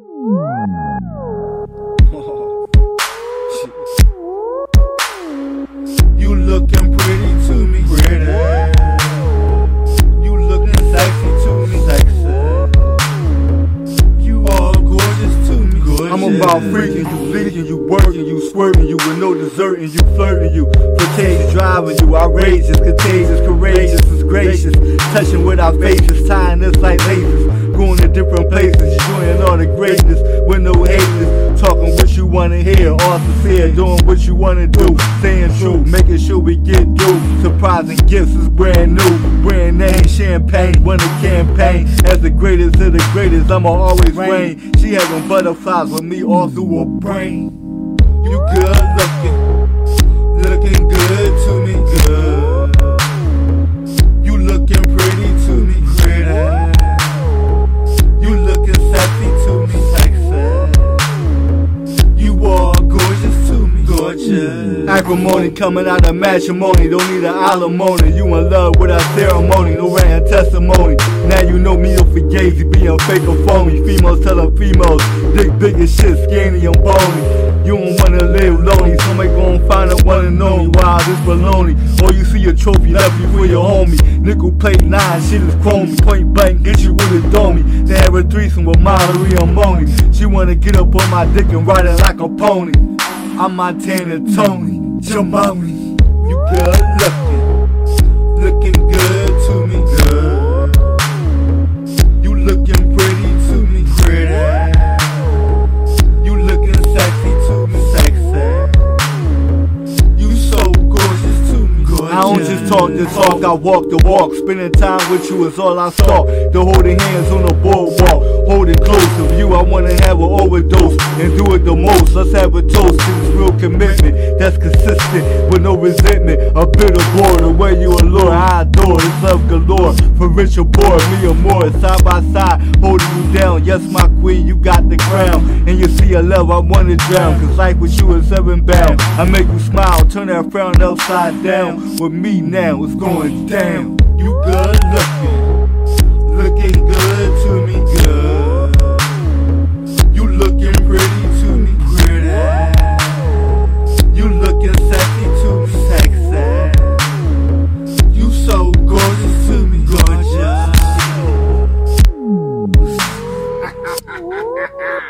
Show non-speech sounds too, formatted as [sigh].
You looking pretty to me, pretty. You looking sexy to me, sexy. You all gorgeous to me, gorgeous. I'm about freaking you, leading you, working you, swerving you with no deserting you, flirting you, flirtatious, driving you, outrageous, contagious, courageous, is gracious, touching with our faces, tying us like laces, going to different places, enjoying all the greatness with no haters, talking what you wanna hear, all sincere, doing what you wanna do, staying true, making sure we get through. Surprising gifts is brand new, brand name, champagne, won the campaign as the greatest of the greatest. I'ma always reign. She having butterflies with me all through her brain. You good looking me. Acrimony coming out of matrimony, don't need an alimony. You in love without ceremony, no writing testimony. Now you know me or Fugazi being fake or phony. Females telling females, dick big as shit, skinny and bony. You don't wanna live lonely, somebody gon' find a one and only. Wow, this baloney. Or you see a trophy left you for your homie. Nickel plate nine, shit is chromey. Point blank, get you with a dummy. They have a threesome with Mallory and Moni. She wanna get up on my dick and ride it like a pony. I'm Montana Tony, Jamoni. You good looking, looking I don't just talk the talk, I walk the walk. Spending time with you is all I stalk. The holding hands on the boardwalk, hold it close. to you, I wanna have an overdose and do it the most. Let's have a toast to this real commitment that's consistent with no resentment. A bit of gore, the way you allure, I adore. It's love galore for rich or poor, me or more. Side by side, holding you down. Yes, my queen, you got the crown. And you see a love, I wanna drown. Cause life with you is heaven bound. I make you smile, turn that frown upside down. With with me now, it's going down. You good looking, looking good to me, good. You looking pretty to me, pretty. You looking sexy to me, sexy. You so gorgeous to me, gorgeous. [laughs]